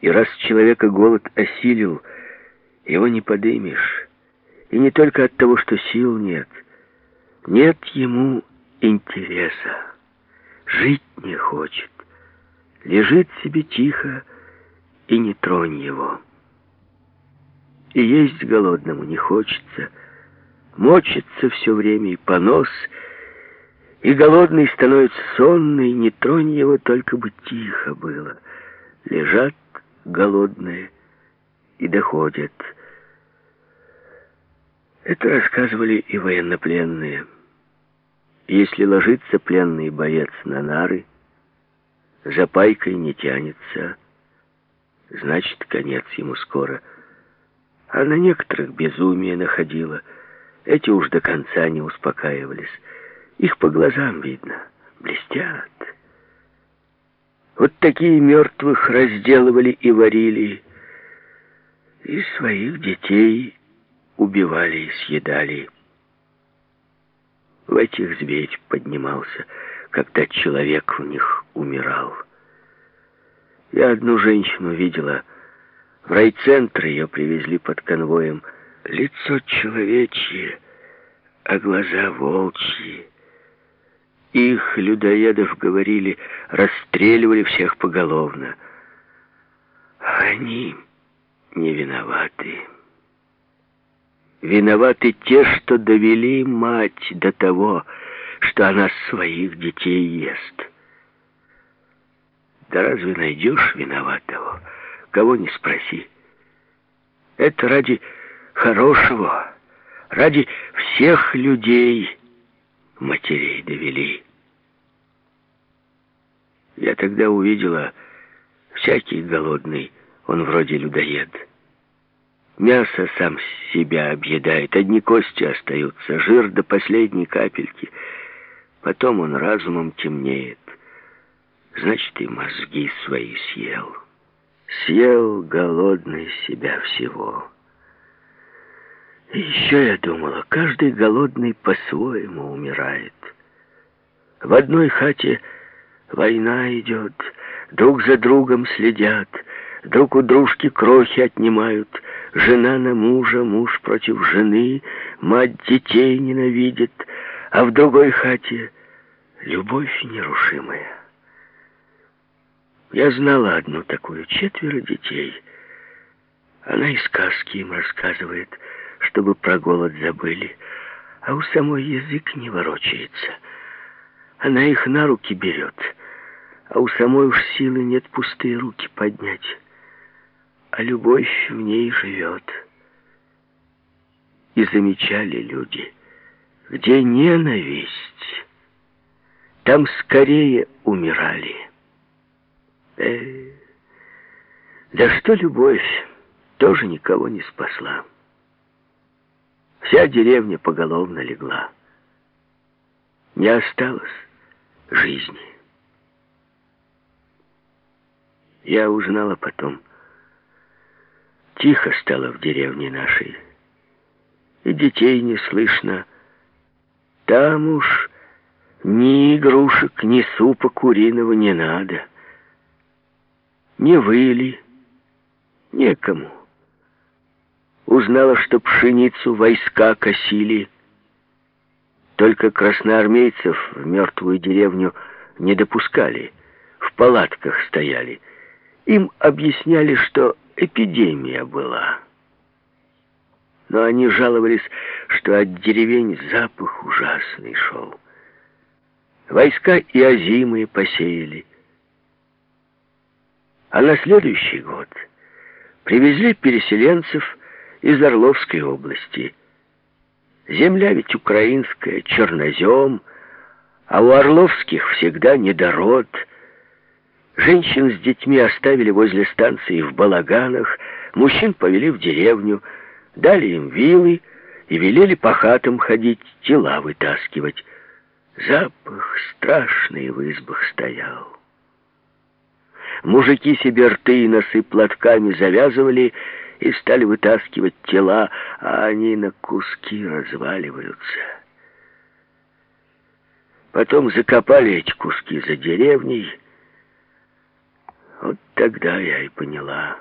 И раз человека голод осилил, его не подымешь. И не только от того, что сил нет. Нет ему интереса. Жить не хочет. Лежит себе тихо, и не тронь его. И есть голодному не хочется. Мочится все время и понос, и голодный становится сонный, не тронь его, только бы тихо было. Лежат голодные и доходят. Это рассказывали и военнопленные. Если ложится пленный боец на нары, за пайкой не тянется, значит, конец ему скоро. А на некоторых безумие находило. Эти уж до конца не успокаивались. Их по глазам видно, блестят. Вот такие мертвых разделывали и варили, и своих детей убивали и съедали. В этих зверь поднимался, когда человек в них умирал. Я одну женщину видела. В райцентр ее привезли под конвоем. Лицо человечье, а глаза волчьи. Их, людоедов, говорили, расстреливали всех поголовно. Они не виноваты. Виноваты те, что довели мать до того, что она своих детей ест. Да разве найдешь виноватого? Кого не спроси. Это ради хорошего, ради всех людей матерей довели. Я тогда увидела, всякий голодный, он вроде людоед. Мясо сам себя объедает, одни кости остаются, жир до последней капельки. Потом он разумом темнеет значит, и мозги свои съел. Съел голодный себя всего. Еще я думала, каждый голодный по-своему умирает. В одной хате война идет, друг за другом следят, друг у дружки крохи отнимают, жена на мужа, муж против жены, мать детей ненавидит, а в другой хате любовь нерушимая. Я знала одну такую, четверо детей. Она и сказки им рассказывает, чтобы про голод забыли, а у самой язык не ворочается. Она их на руки берет, а у самой уж силы нет пустые руки поднять. А любовь в ней живет. И замечали люди, где ненависть, там скорее умирали. Э, да что любовь тоже никого не спасла. Вся деревня поголовно легла. Не осталось жизни. Я узнала потом. Тихо стало в деревне нашей. И детей не слышно. Там уж ни игрушек, ни супа куриного не надо не выли, некому. Узнала, что пшеницу войска косили. Только красноармейцев в мертвую деревню не допускали, в палатках стояли. Им объясняли, что эпидемия была. Но они жаловались, что от деревень запах ужасный шел. Войска и озимые посеяли. А на следующий год привезли переселенцев из Орловской области. Земля ведь украинская, чернозем, а у Орловских всегда недород. Женщин с детьми оставили возле станции в балаганах, мужчин повели в деревню, дали им вилы и велели по хатам ходить, тела вытаскивать. Запах страшный в избах стоял. Мужики себе рты и носы платками завязывали и стали вытаскивать тела, а они на куски разваливаются. Потом закопали эти куски за деревней. Вот Тогда я и поняла.